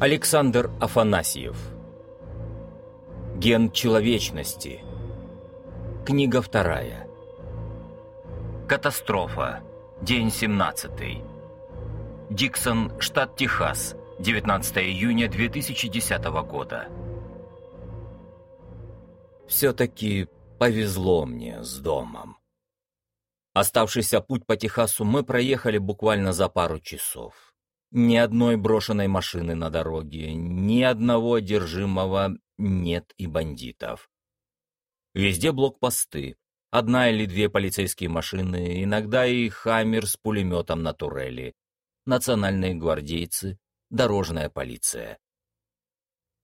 Александр Афанасьев. Ген человечности Книга вторая. Катастрофа. День 17 Диксон, штат Техас 19 июня 2010 года. Все-таки повезло мне с домом. Оставшийся путь по Техасу мы проехали буквально за пару часов. Ни одной брошенной машины на дороге, ни одного одержимого нет и бандитов. Везде блокпосты, одна или две полицейские машины, иногда и хаммер с пулеметом на турели, национальные гвардейцы, дорожная полиция.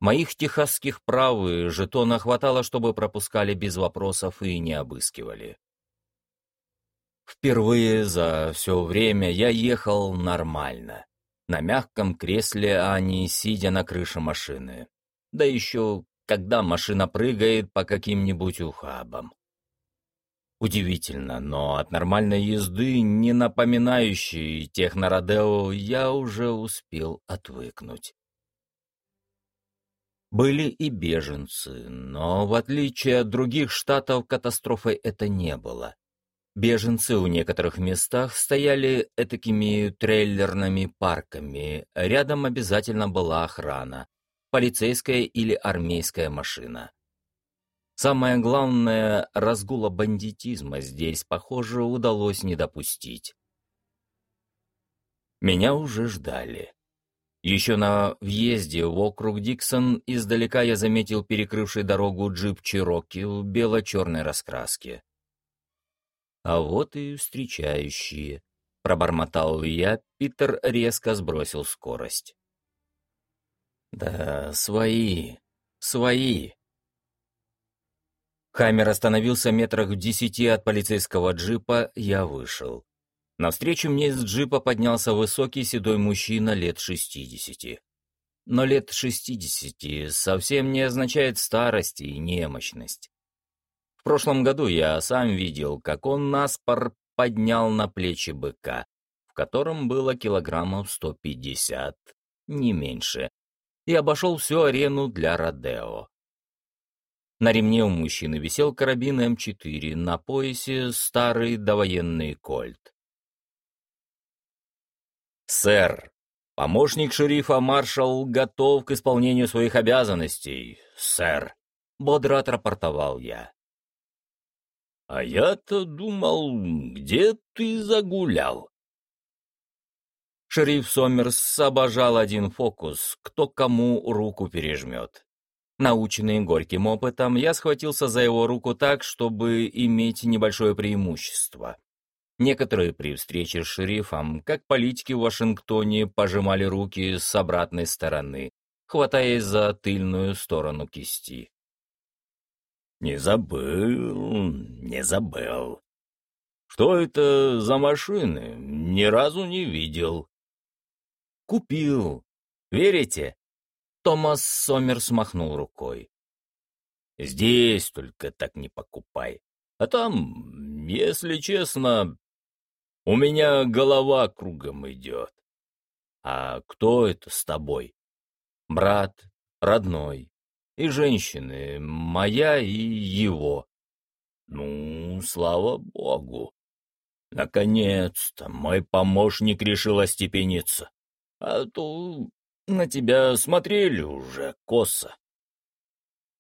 Моих техасских прав и жетона хватало, чтобы пропускали без вопросов и не обыскивали. Впервые за все время я ехал нормально на мягком кресле, а не сидя на крыше машины. Да еще когда машина прыгает по каким-нибудь ухабам. Удивительно, но от нормальной езды, не напоминающей тех на Родео, я уже успел отвыкнуть. Были и беженцы, но в отличие от других штатов катастрофой это не было. Беженцы в некоторых местах стояли этакими трейлерными парками, рядом обязательно была охрана, полицейская или армейская машина. Самое главное, разгула бандитизма здесь, похоже, удалось не допустить. Меня уже ждали. Еще на въезде в округ Диксон издалека я заметил перекрывший дорогу джип Чироки в бело-черной раскраске. А вот и встречающие. Пробормотал я, Питер резко сбросил скорость. Да, свои, свои. Хаммер остановился метрах в десяти от полицейского джипа, я вышел. Навстречу мне из джипа поднялся высокий седой мужчина лет шестидесяти. Но лет шестидесяти совсем не означает старость и немощность. В прошлом году я сам видел, как он наспор поднял на плечи быка, в котором было килограммов 150, не меньше, и обошел всю арену для Родео. На ремне у мужчины висел карабин М4, на поясе старый довоенный кольт. «Сэр, помощник шерифа маршал готов к исполнению своих обязанностей, сэр», — бодро отрапортовал я. А я-то думал, где ты загулял? Шериф Сомерс обожал один фокус, кто кому руку пережмет. Наученный горьким опытом, я схватился за его руку так, чтобы иметь небольшое преимущество. Некоторые при встрече с шерифом, как политики в Вашингтоне, пожимали руки с обратной стороны, хватаясь за тыльную сторону кисти. Не забыл, не забыл. Что это за машины? Ни разу не видел. Купил. Верите? Томас Сомерс махнул рукой. Здесь только так не покупай. А там, если честно, у меня голова кругом идет. А кто это с тобой? Брат, родной, и женщины, моя и его. Ну, слава богу. Наконец-то мой помощник решил остепениться. А то на тебя смотрели уже косо.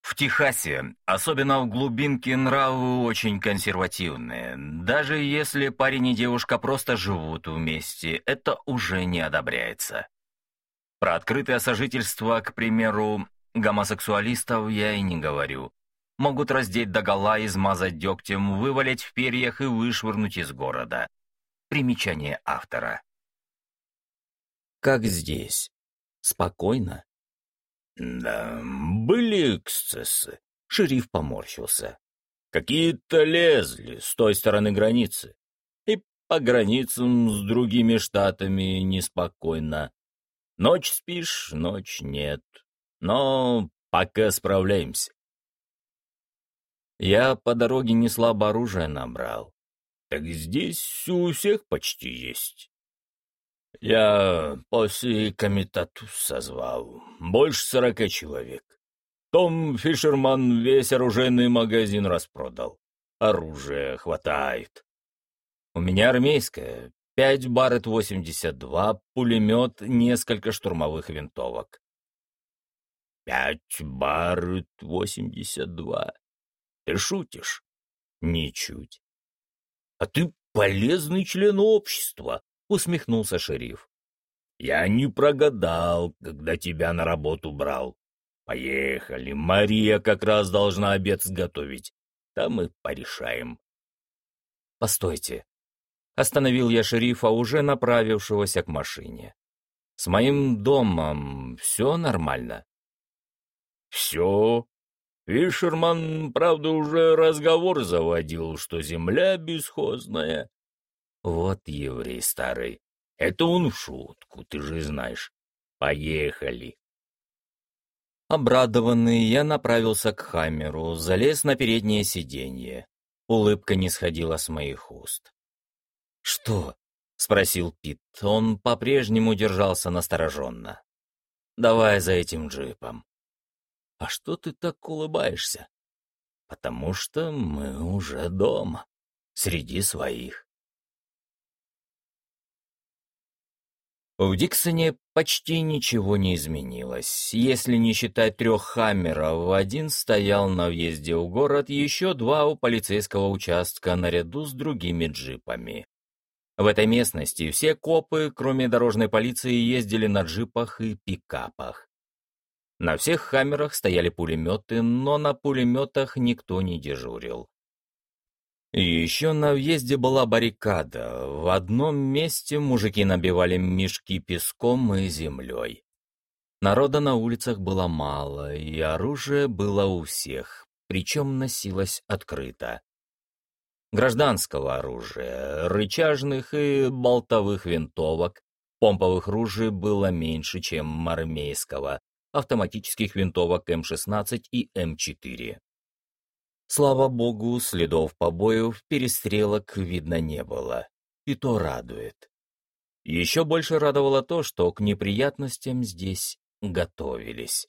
В Техасе, особенно в глубинке, нравы очень консервативные. Даже если парень и девушка просто живут вместе, это уже не одобряется. Про открытое сожительство, к примеру, Гомосексуалистов я и не говорю. Могут раздеть догола, измазать дегтем, вывалить в перьях и вышвырнуть из города. Примечание автора. Как здесь? Спокойно? Да, были эксцессы. Шериф поморщился. Какие-то лезли с той стороны границы. И по границам с другими штатами неспокойно. Ночь спишь, ночь нет. Но пока справляемся. Я по дороге не слабо оружие набрал. Так здесь у всех почти есть. Я после комитату созвал. Больше сорока человек. Том Фишерман весь оружейный магазин распродал. Оружия хватает. У меня армейское. Пять Баррет-82, пулемет, несколько штурмовых винтовок. Пять Баррет-82. Ты шутишь? Ничуть. А ты полезный член общества, усмехнулся шериф. Я не прогадал, когда тебя на работу брал. Поехали, Мария как раз должна обед сготовить. Там мы порешаем. Постойте. Остановил я шерифа, уже направившегося к машине. С моим домом все нормально? Все. Фишерман, правда, уже разговор заводил, что земля бесхозная. Вот еврей старый. Это он в шутку, ты же знаешь. Поехали. Обрадованный, я направился к Хаммеру, залез на переднее сиденье. Улыбка не сходила с моих уст. «Что?» — спросил Пит. Он по-прежнему держался настороженно. «Давай за этим джипом». «А что ты так улыбаешься?» «Потому что мы уже дома, среди своих». В Диксоне почти ничего не изменилось. Если не считать трех «Хаммеров», один стоял на въезде в город, еще два у полицейского участка наряду с другими джипами. В этой местности все копы, кроме дорожной полиции, ездили на джипах и пикапах. На всех «Хаммерах» стояли пулеметы, но на пулеметах никто не дежурил. Еще на въезде была баррикада. В одном месте мужики набивали мешки песком и землей. Народа на улицах было мало, и оружие было у всех, причем носилось открыто. Гражданского оружия, рычажных и болтовых винтовок, помповых ружей было меньше, чем армейского, автоматических винтовок М-16 и М-4. Слава богу, следов побоев, перестрелок видно не было. И то радует. Еще больше радовало то, что к неприятностям здесь готовились.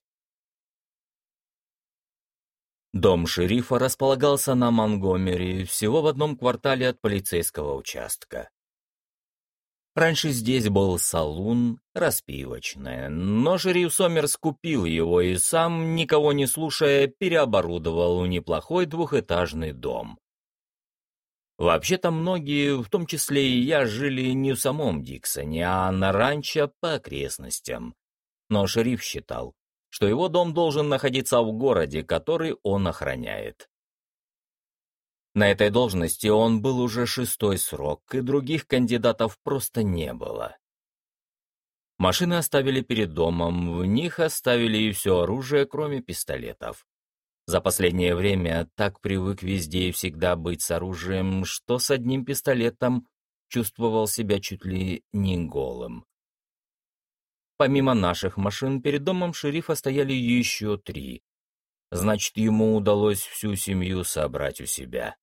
Дом шерифа располагался на Монгомери, всего в одном квартале от полицейского участка. Раньше здесь был салун, распивочная, но шериф Сомерс купил его и сам, никого не слушая, переоборудовал в неплохой двухэтажный дом. Вообще-то многие, в том числе и я, жили не в самом Диксоне, а на ранчо по окрестностям. Но шериф считал, что его дом должен находиться в городе, который он охраняет. На этой должности он был уже шестой срок, и других кандидатов просто не было. Машины оставили перед домом, в них оставили и все оружие, кроме пистолетов. За последнее время так привык везде и всегда быть с оружием, что с одним пистолетом чувствовал себя чуть ли не голым. Помимо наших машин, перед домом шерифа стояли еще три. Значит, ему удалось всю семью собрать у себя.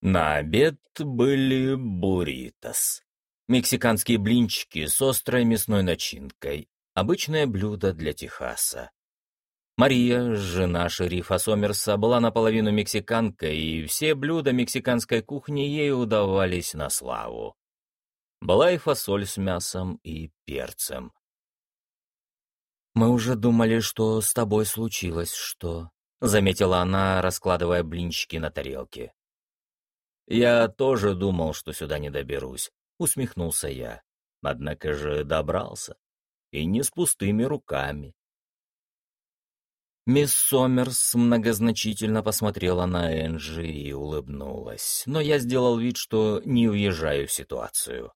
На обед были буритос. Мексиканские блинчики с острой мясной начинкой. Обычное блюдо для Техаса. Мария, жена шерифа Сомерса, была наполовину мексиканкой, и все блюда мексиканской кухни ей удавались на славу. Была и фасоль с мясом и перцем. «Мы уже думали, что с тобой случилось что», — заметила она, раскладывая блинчики на тарелке. «Я тоже думал, что сюда не доберусь», — усмехнулся я. Однако же добрался. И не с пустыми руками. Мисс Сомерс многозначительно посмотрела на Энджи и улыбнулась, но я сделал вид, что не въезжаю в ситуацию.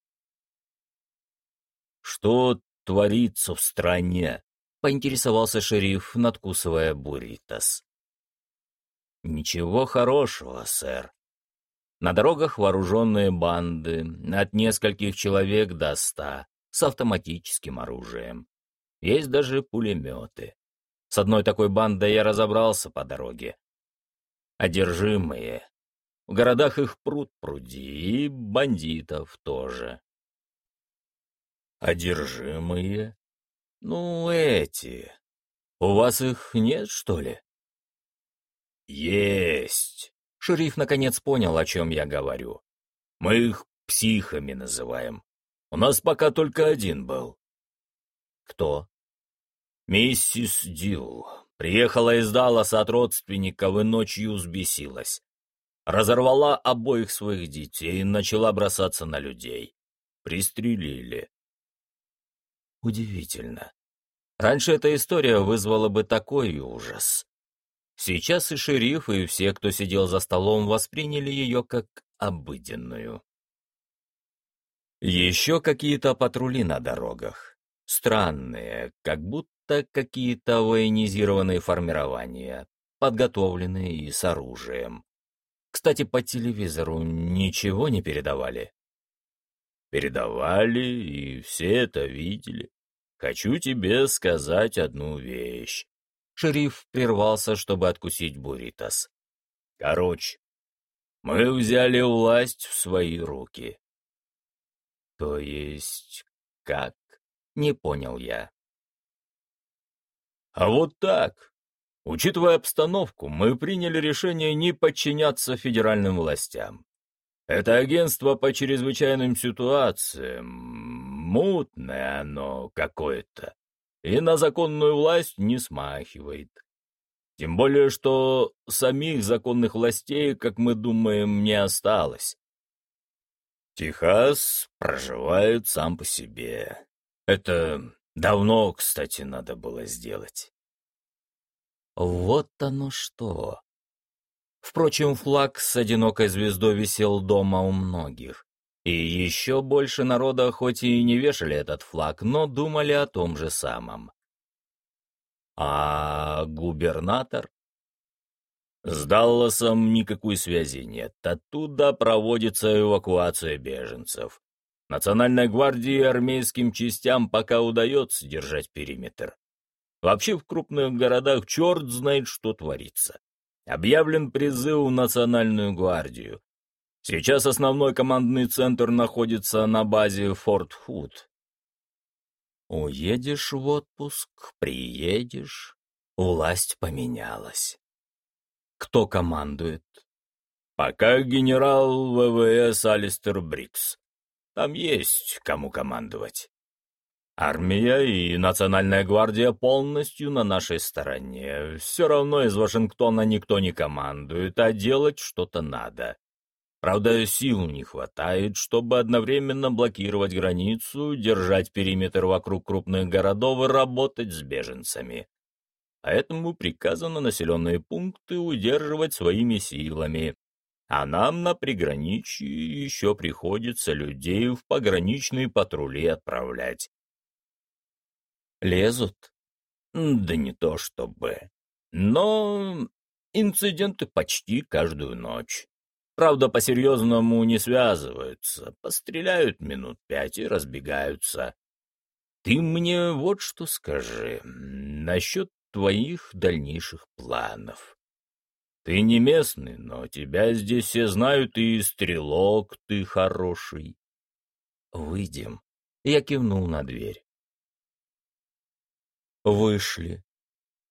«Что творится в стране?» — поинтересовался шериф, надкусывая бурритос. «Ничего хорошего, сэр», на дорогах вооруженные банды, от нескольких человек до ста, с автоматическим оружием. Есть даже пулеметы. С одной такой бандой я разобрался по дороге. Одержимые. В городах их пруд пруди, и бандитов тоже. Одержимые? Ну, эти. У вас их нет, что ли? Есть. Шериф наконец понял, о чем я говорю. Мы их психами называем. У нас пока только один был. Кто? Миссис Дилл. Приехала из Далласа от родственников и ночью взбесилась. Разорвала обоих своих детей и начала бросаться на людей. Пристрелили. Удивительно. Раньше эта история вызвала бы такой ужас. Сейчас и шериф, и все, кто сидел за столом, восприняли ее как обыденную. Еще какие-то патрули на дорогах. Странные, как будто какие-то военизированные формирования, подготовленные и с оружием. Кстати, по телевизору ничего не передавали. Передавали, и все это видели. Хочу тебе сказать одну вещь. Шериф прервался, чтобы откусить буритос. Короче, мы взяли власть в свои руки. То есть как? Не понял я. А вот так. Учитывая обстановку, мы приняли решение не подчиняться федеральным властям. Это агентство по чрезвычайным ситуациям. Мутное оно какое-то. И на законную власть не смахивает. Тем более, что самих законных властей, как мы думаем, не осталось. Техас проживает сам по себе. Это давно, кстати, надо было сделать. Вот оно что. Впрочем, флаг с одинокой звездой висел дома у многих. И еще больше народа хоть и не вешали этот флаг, но думали о том же самом. А губернатор? С Далласом никакой связи нет. Оттуда проводится эвакуация беженцев. Национальной гвардии и армейским частям пока удается держать периметр. Вообще в крупных городах черт знает, что творится. Объявлен призыв в Национальную гвардию. Сейчас основной командный центр находится на базе Форт Худ. Уедешь в отпуск, приедешь, власть поменялась. Кто командует? Пока генерал ВВС Алистер Брикс. Там есть кому командовать. Армия и Национальная гвардия полностью на нашей стороне. Все равно из Вашингтона никто не командует, а делать что-то надо. Правда, сил не хватает, чтобы одновременно блокировать границу, держать периметр вокруг крупных городов и работать с беженцами поэтому приказано населенные пункты удерживать своими силами, а нам на приграничье еще приходится людей в пограничные патрули отправлять. Лезут? Да не то чтобы. Но инциденты почти каждую ночь. Правда, по-серьезному не связываются, постреляют минут пять и разбегаются. Ты мне вот что скажи насчет твоих дальнейших планов. Ты не местный, но тебя здесь все знают, и стрелок ты хороший. Выйдем. Я кивнул на дверь. Вышли.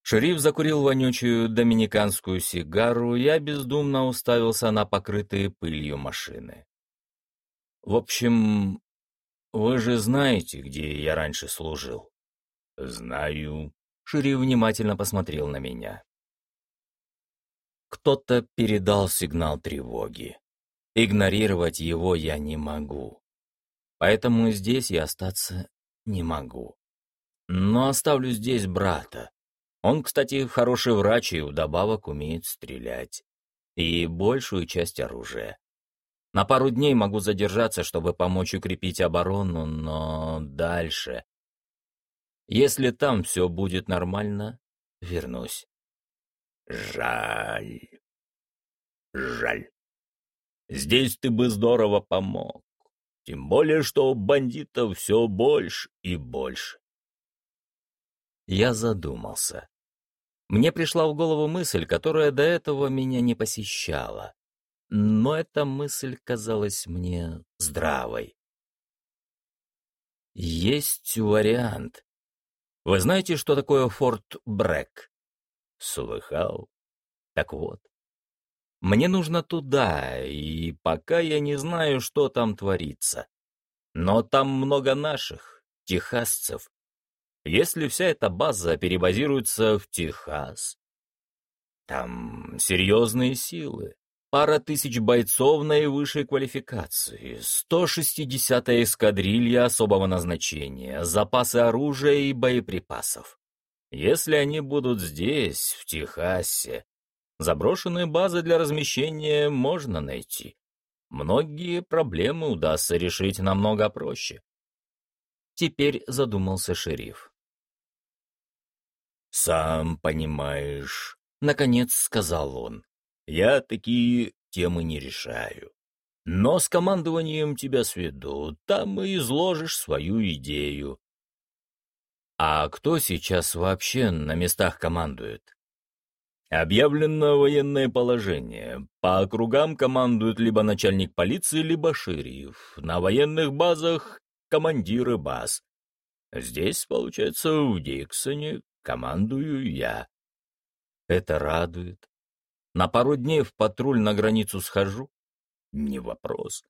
Шериф закурил вонючую доминиканскую сигару, я бездумно уставился на покрытые пылью машины. В общем, вы же знаете, где я раньше служил? Знаю. Шири внимательно посмотрел на меня. Кто-то передал сигнал тревоги. Игнорировать его я не могу. Поэтому здесь я остаться не могу. Но оставлю здесь брата. Он, кстати, хороший врач и вдобавок умеет стрелять. И большую часть оружия. На пару дней могу задержаться, чтобы помочь укрепить оборону, но дальше если там все будет нормально, вернусь. Жаль. Жаль. Здесь ты бы здорово помог. Тем более, что бандитов все больше и больше. Я задумался. Мне пришла в голову мысль, которая до этого меня не посещала. но эта мысль казалась мне здравой. Есть вариант. Вы знаете, что такое Форт Брэк? Слыхал. Так вот. Мне нужно туда, и пока я не знаю, что там творится. Но там много наших, техасцев. Если вся эта база перебазируется в Техас, там серьезные силы. Пара тысяч бойцов наивысшей квалификации, 160-я эскадрилья особого назначения, запасы оружия и боеприпасов. Если они будут здесь, в Техасе, заброшенные базы для размещения можно найти. Многие проблемы удастся решить намного проще. Теперь задумался шериф. «Сам понимаешь», — наконец сказал он, — «я такие темы не решаю. Но с командованием тебя сведу, там и изложишь свою идею». «А кто сейчас вообще на местах командует?» Объявлено военное положение. По округам командует либо начальник полиции, либо шериф. На военных базах командиры баз. Здесь, получается, в Диксоне командую я. Это радует. На пару дней в патруль на границу схожу? Не вопрос.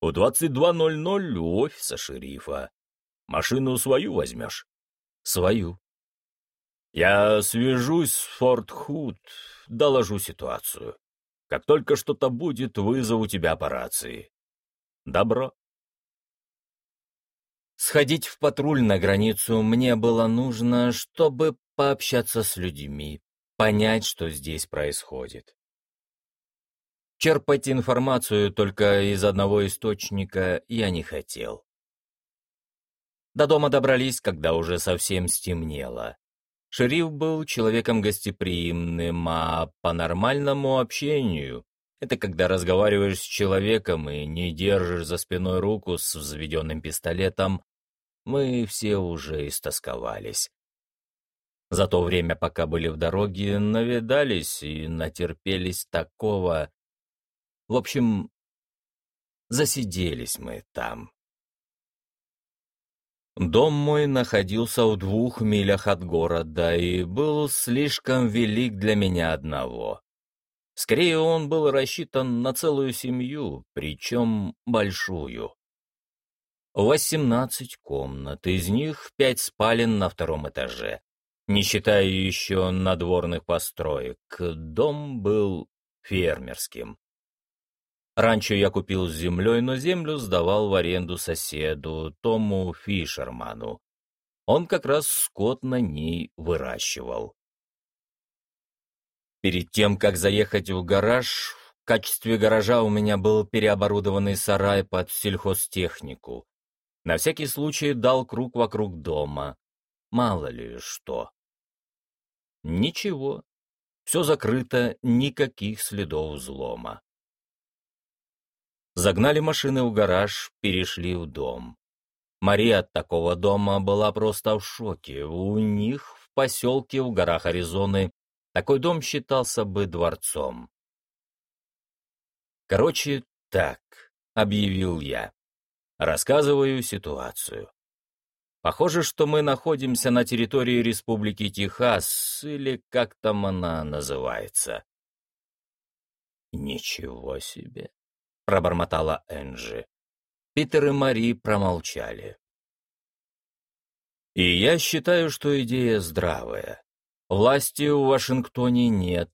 У 22.00 у офиса шерифа. Машину свою возьмешь? Свою. Я свяжусь с Форт Худ, доложу ситуацию. Как только что-то будет, вызову тебя по рации. Добро. Сходить в патруль на границу мне было нужно, чтобы пообщаться с людьми, понять, что здесь происходит. Черпать информацию только из одного источника я не хотел. До дома добрались, когда уже совсем стемнело. Шериф был человеком гостеприимным, а по нормальному общению это когда разговариваешь с человеком и не держишь за спиной руку с взведенным пистолетом, мы все уже истосковались. За то время, пока были в дороге, навидались и натерпелись такого. В общем, засиделись мы там. Дом мой находился в двух милях от города и был слишком велик для меня одного. Скорее, он был рассчитан на целую семью, причем большую. Восемнадцать комнат, из них пять спален на втором этаже. Не считая еще надворных построек, дом был фермерским. Раньше я купил с землей, но землю сдавал в аренду соседу, Тому Фишерману. Он как раз скот на ней выращивал. Перед тем, как заехать в гараж, в качестве гаража у меня был переоборудованный сарай под сельхозтехнику. На всякий случай дал круг вокруг дома. Мало ли что. Ничего. Все закрыто, никаких следов взлома. Загнали машины в гараж, перешли в дом. Мария от такого дома была просто в шоке. У них в поселке в горах Аризоны такой дом считался бы дворцом. «Короче, так», — объявил я. Рассказываю ситуацию. Похоже, что мы находимся на территории Республики Техас, или как там она называется. Ничего себе, пробормотала Энджи. Питер и Мари промолчали. И я считаю, что идея здравая. Власти в Вашингтоне нет.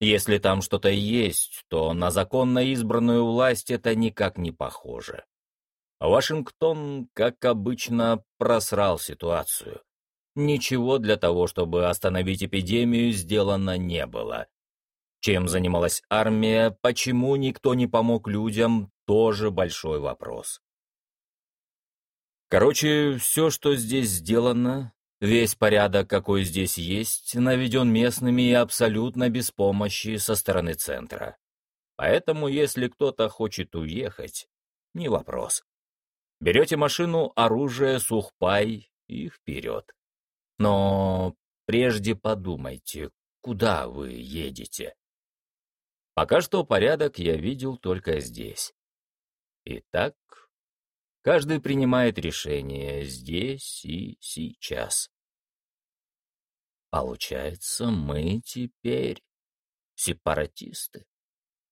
Если там что-то есть, то на законно избранную власть это никак не похоже. Вашингтон, как обычно, просрал ситуацию. Ничего для того, чтобы остановить эпидемию, сделано не было. Чем занималась армия, почему никто не помог людям, тоже большой вопрос. Короче, все, что здесь сделано, Весь порядок, какой здесь есть, наведен местными и абсолютно без помощи со стороны центра. Поэтому, если кто-то хочет уехать, не вопрос. Берете машину, оружие, сухпай и вперед. Но прежде подумайте, куда вы едете. Пока что порядок я видел только здесь. Итак, каждый принимает решение здесь и сейчас. Получается, мы теперь сепаратисты?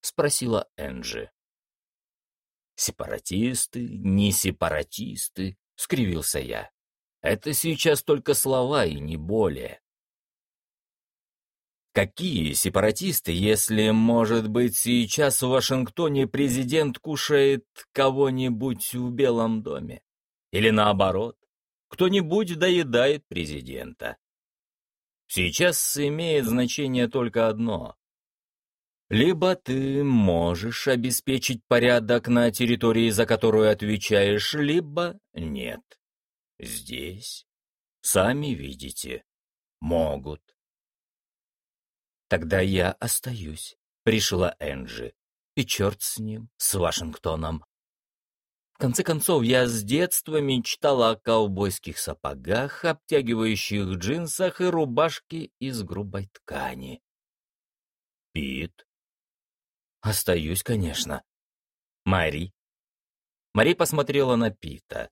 Спросила Энджи. Сепаратисты, не сепаратисты, скривился я. Это сейчас только слова и не более. Какие сепаратисты, если, может быть, сейчас в Вашингтоне президент кушает кого-нибудь в Белом доме? Или наоборот, кто-нибудь доедает президента? Сейчас имеет значение только одно. Либо ты можешь обеспечить порядок на территории, за которую отвечаешь, либо нет. Здесь, сами видите, могут. «Тогда я остаюсь», — решила Энджи. «И черт с ним, с Вашингтоном». В конце концов, я с детства мечтала о ковбойских сапогах, обтягивающих джинсах и рубашке из грубой ткани. «Пит?» «Остаюсь, конечно». «Мари?» Мари посмотрела на Пита.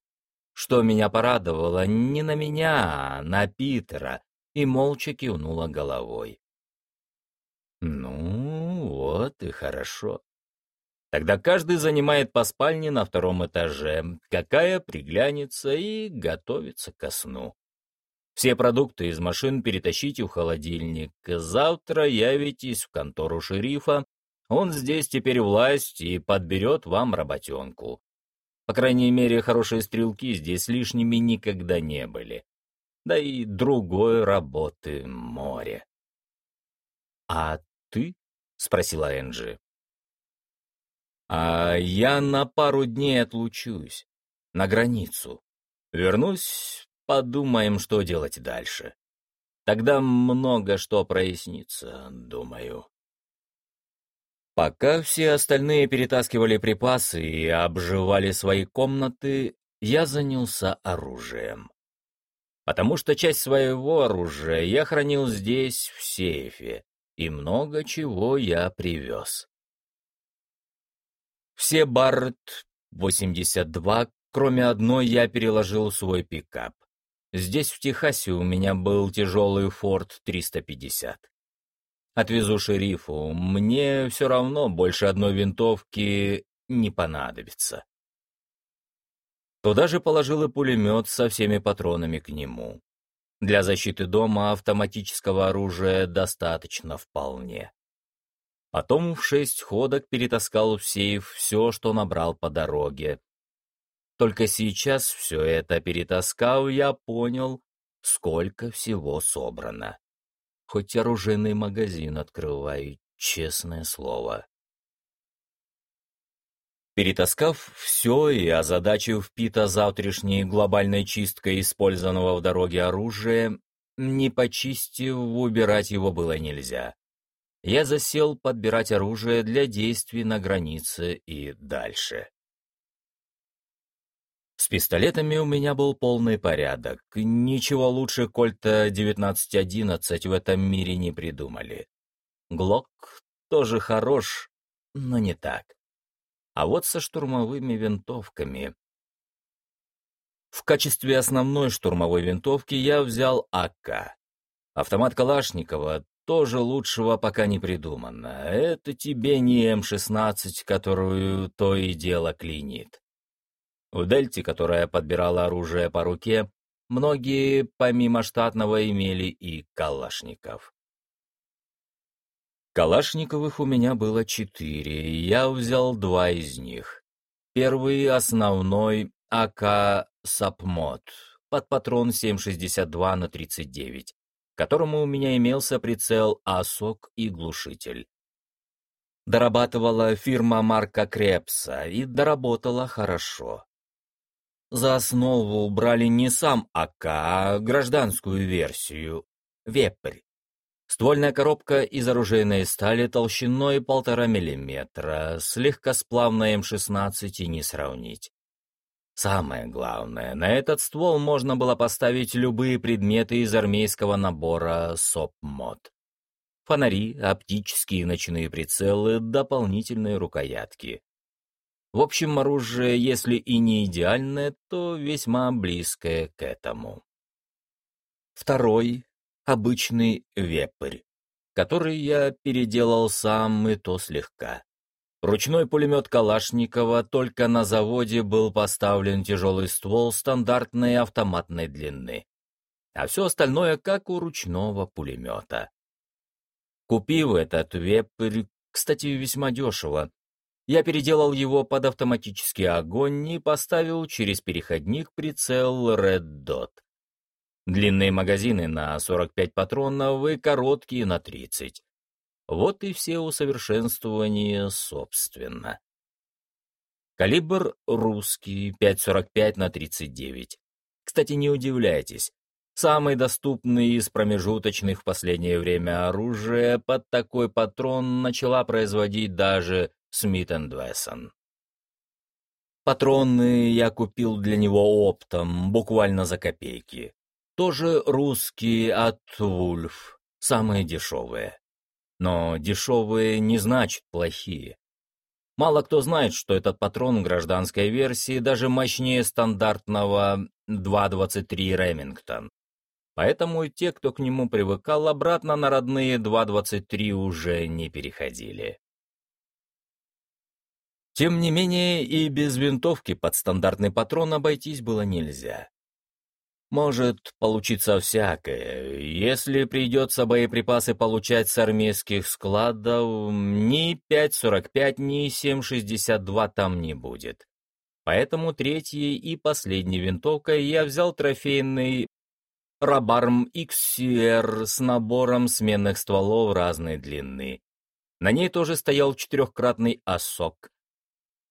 Что меня порадовало, не на меня, а на Питера, и молча кивнула головой. Ну, вот и хорошо. Тогда каждый занимает по спальне на втором этаже, какая приглянется и готовится ко сну. Все продукты из машин перетащите в холодильник. Завтра явитесь в контору шерифа. Он здесь теперь власть и подберет вам работенку. По крайней мере, хорошие стрелки здесь лишними никогда не были. Да и другой работы море. А ты?» — спросила Энджи. «А я на пару дней отлучусь. На границу. Вернусь, подумаем, что делать дальше. Тогда много что прояснится, думаю». Пока все остальные перетаскивали припасы и обживали свои комнаты, я занялся оружием. Потому что часть своего оружия я хранил здесь, в сейфе, и много чего я привез. Все Барретт 82, кроме одной, я переложил свой пикап. Здесь, в Техасе, у меня был тяжелый Форд 350. Отвезу шерифу, мне все равно больше одной винтовки не понадобится. Туда же положил и пулемет со всеми патронами к нему. Для защиты дома автоматического оружия достаточно вполне. Потом в шесть ходок перетаскал в сейф все, что набрал по дороге. Только сейчас все это перетаскав, я понял, сколько всего собрано. Хоть оружейный магазин открываю, честное слово. Перетаскав все и озадачив Пита завтрашней глобальной чисткой использованного в дороге оружия, не почистив, убирать его было нельзя. Я засел подбирать оружие для действий на границе и дальше. С пистолетами у меня был полный порядок. Ничего лучше Кольта 1911 в этом мире не придумали. Глок тоже хорош, но не так а вот со штурмовыми винтовками. В качестве основной штурмовой винтовки я взял АК. Автомат Калашникова тоже лучшего пока не придумано. Это тебе не М-16, которую то и дело клинит. В Дельте, которая подбирала оружие по руке, многие помимо штатного имели и Калашников. Калашниковых у меня было четыре, и я взял два из них. Первый основной АК «Сапмод» под патрон 7,62 на 39, к которому у меня имелся прицел АСОК и глушитель. Дорабатывала фирма Марка Крепса и доработала хорошо. За основу брали не сам АК, а гражданскую версию — Вепрь. Ствольная коробка из оружейной стали толщиной полтора миллиметра, с легкосплавной М-16 и не сравнить. Самое главное, на этот ствол можно было поставить любые предметы из армейского набора СОП-мод. Фонари, оптические ночные прицелы, дополнительные рукоятки. В общем, оружие, если и не идеальное, то весьма близкое к этому. Второй — обычный вепрь, который я переделал сам и то слегка. Ручной пулемет Калашникова только на заводе был поставлен тяжелый ствол стандартной автоматной длины, а все остальное как у ручного пулемета. Купив этот вепрь, кстати, весьма дешево, я переделал его под автоматический огонь и поставил через переходник прицел Red Dot. Длинные магазины на 45 патронов и короткие на 30. Вот и все усовершенствования, собственно. Калибр русский 5,45 на 39. Кстати, не удивляйтесь. Самый доступный из промежуточных в последнее время оружия под такой патрон начала производить даже Смит энд Вессон. Патроны я купил для него оптом, буквально за копейки. Тоже русские от Вульф, самые дешевые. Но дешевые не значит плохие. Мало кто знает, что этот патрон гражданской версии даже мощнее стандартного 2.23 Ремингтон. Поэтому те, кто к нему привыкал, обратно на родные 2.23 уже не переходили. Тем не менее, и без винтовки под стандартный патрон обойтись было нельзя. Может получиться всякое. Если придется боеприпасы получать с армейских складов, ни 5.45, ни 7.62 там не будет. Поэтому третьей и последней винтовкой я взял трофейный Рабарм XCR с набором сменных стволов разной длины. На ней тоже стоял четырехкратный осок,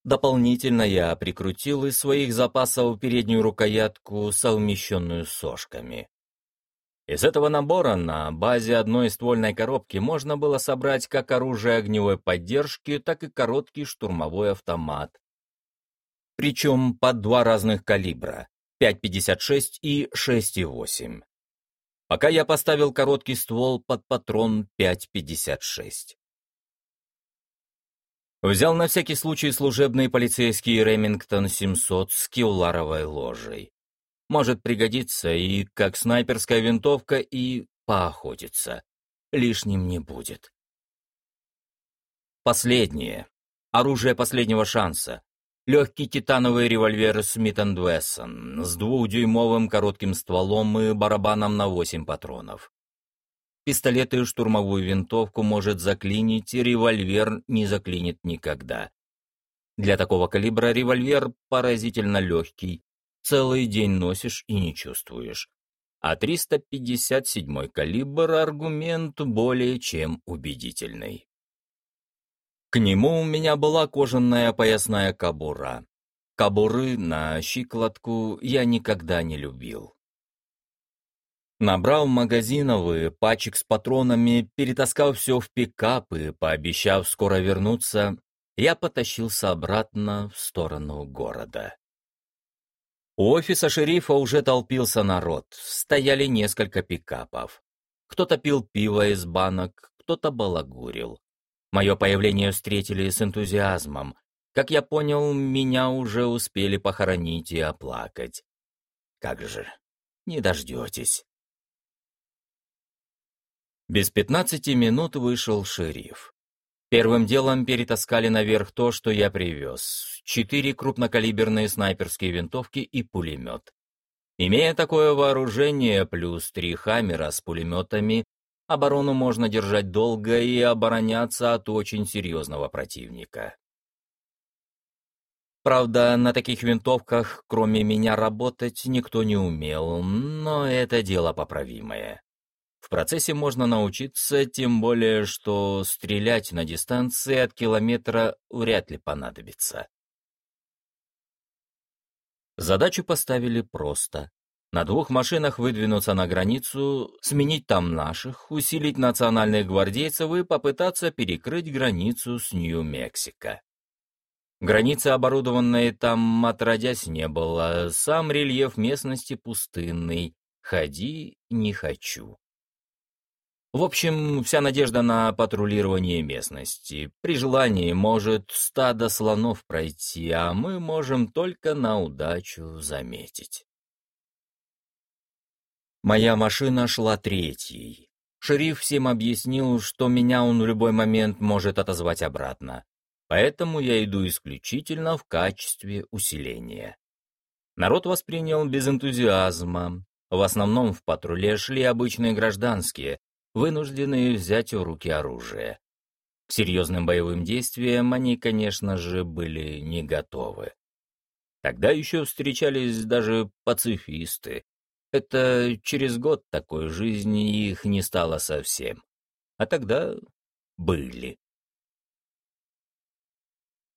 Дополнительно я прикрутил из своих запасов переднюю рукоятку, совмещенную сошками. Из этого набора на базе одной ствольной коробки можно было собрать как оружие огневой поддержки, так и короткий штурмовой автомат. Причем под два разных калибра — 5,56 и 6,8. Пока я поставил короткий ствол под патрон 5,56. Взял на всякий случай служебный полицейский Ремингтон 700 с кевларовой ложей. Может пригодиться и как снайперская винтовка, и поохотиться. Лишним не будет. Последнее. Оружие последнего шанса. Легкий титановый револьвер Смит Вессон с двухдюймовым коротким стволом и барабаном на 8 патронов. Пистолет и штурмовую винтовку может заклинить, револьвер не заклинит никогда. Для такого калибра револьвер поразительно легкий, целый день носишь и не чувствуешь. А 357 калибр — аргумент более чем убедительный. К нему у меня была кожаная поясная кобура. Кобуры на щиколотку я никогда не любил. Набрал магазиновые, пачек с патронами, перетаскал все в пикап и, пообещав скоро вернуться, я потащился обратно в сторону города. У офиса шерифа уже толпился народ, стояли несколько пикапов. Кто-то пил пиво из банок, кто-то балагурил. Мое появление встретили с энтузиазмом. Как я понял, меня уже успели похоронить и оплакать. Как же, не дождетесь. Без пятнадцати минут вышел шериф. Первым делом перетаскали наверх то, что я привез. Четыре крупнокалиберные снайперские винтовки и пулемет. Имея такое вооружение, плюс три «Хаммера» с пулеметами, оборону можно держать долго и обороняться от очень серьезного противника. Правда, на таких винтовках, кроме меня, работать никто не умел, но это дело поправимое. В процессе можно научиться, тем более, что стрелять на дистанции от километра вряд ли понадобится. Задачу поставили просто. На двух машинах выдвинуться на границу, сменить там наших, усилить национальных гвардейцев и попытаться перекрыть границу с Нью-Мексико. Границы, оборудованные там, отродясь не было, сам рельеф местности пустынный, ходи не хочу. В общем, вся надежда на патрулирование местности. При желании может стадо слонов пройти, а мы можем только на удачу заметить. Моя машина шла третьей. Шериф всем объяснил, что меня он в любой момент может отозвать обратно. Поэтому я иду исключительно в качестве усиления. Народ воспринял без энтузиазма. В основном в патруле шли обычные гражданские, вынужденные взять в руки оружие. К серьезным боевым действиям они, конечно же, были не готовы. Тогда еще встречались даже пацифисты. Это через год такой жизни их не стало совсем. А тогда были.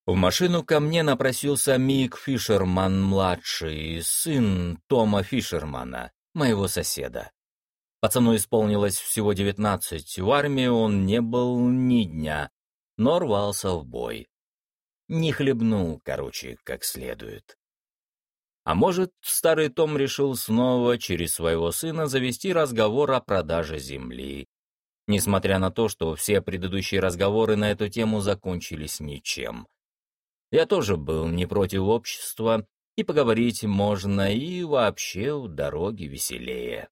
В машину ко мне напросился Мик Фишерман-младший, сын Тома Фишермана, моего соседа. Пацану исполнилось всего девятнадцать, в армии он не был ни дня, но рвался в бой. Не хлебнул, короче, как следует. А может, старый Том решил снова через своего сына завести разговор о продаже земли, несмотря на то, что все предыдущие разговоры на эту тему закончились ничем. Я тоже был не против общества, и поговорить можно, и вообще в дороге веселее.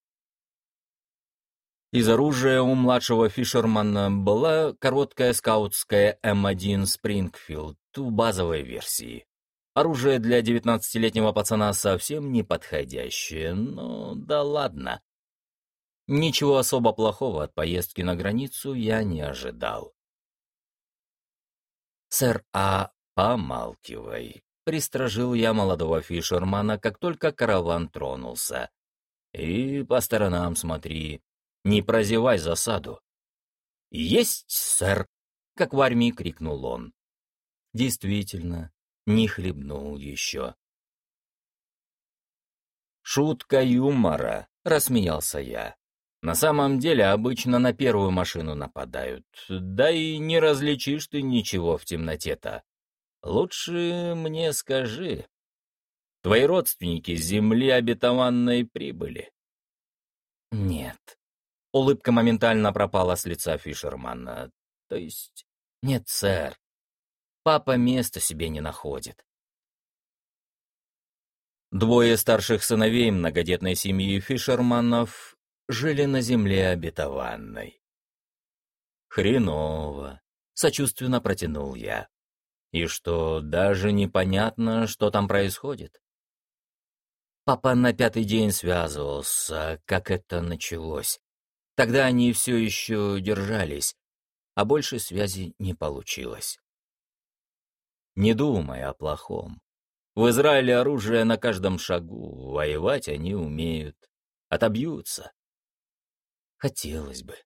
Из оружия у младшего Фишермана была короткая скаутская М1 Спрингфилд в базовой версии. Оружие для девятнадцатилетнего пацана совсем не подходящее, но да ладно. Ничего особо плохого от поездки на границу я не ожидал. «Сэр, а помалкивай», — пристражил я молодого фишермана, как только караван тронулся. «И по сторонам смотри, не прозевай засаду. «Есть, сэр!» — как в армии крикнул он. Действительно, не хлебнул еще. «Шутка юмора», — рассмеялся я. «На самом деле обычно на первую машину нападают. Да и не различишь ты ничего в темноте-то. Лучше мне скажи, твои родственники с земли обетованной прибыли?» «Нет», Улыбка моментально пропала с лица Фишермана. То есть... Нет, сэр. Папа места себе не находит. Двое старших сыновей многодетной семьи Фишерманов жили на земле обетованной. Хреново, сочувственно протянул я. И что, даже непонятно, что там происходит? Папа на пятый день связывался, как это началось. Тогда они все еще держались, а больше связи не получилось. Не думай о плохом. В Израиле оружие на каждом шагу, воевать они умеют, отобьются. Хотелось бы.